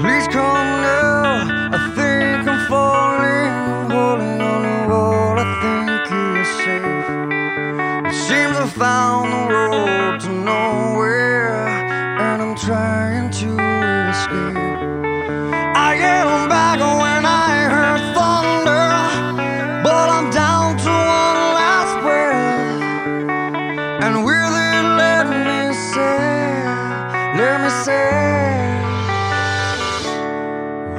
Please come now. I think I'm falling, holding on to what I think is safe. It seems I found the road to nowhere, and I'm trying to escape. I am back when I heard thunder, but I'm down to one last breath. And will it let me say, let me say,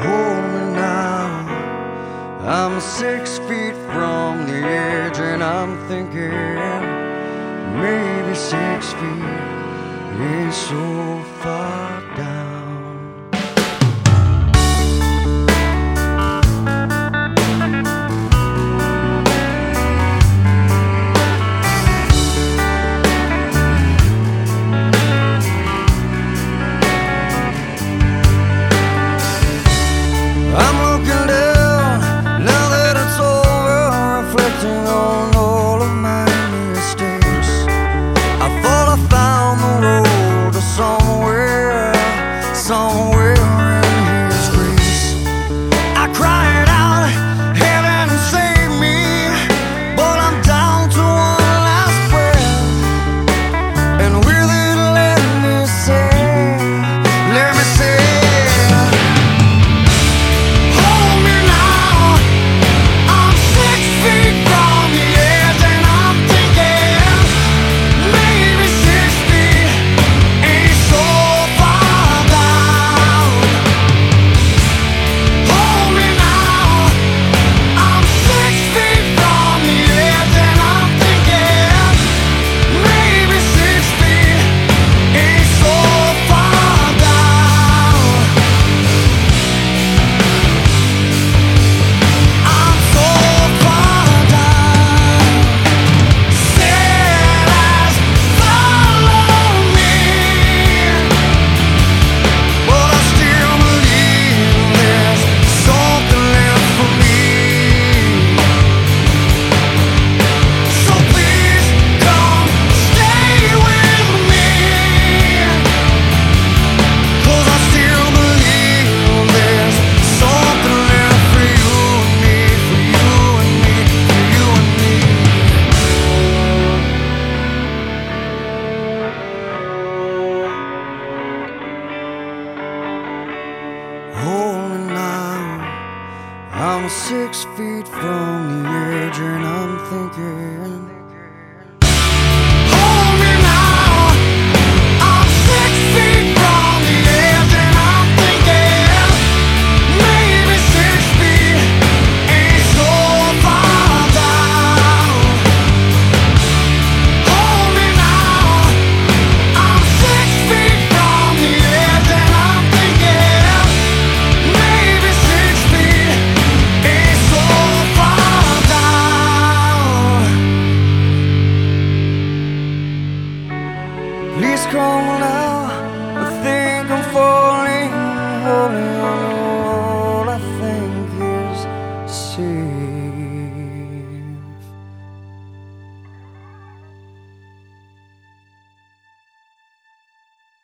hold me now. I'm six feet from the edge, and I'm thinking maybe six feet ain't so far I'm six feet from the edge, and I'm thinking.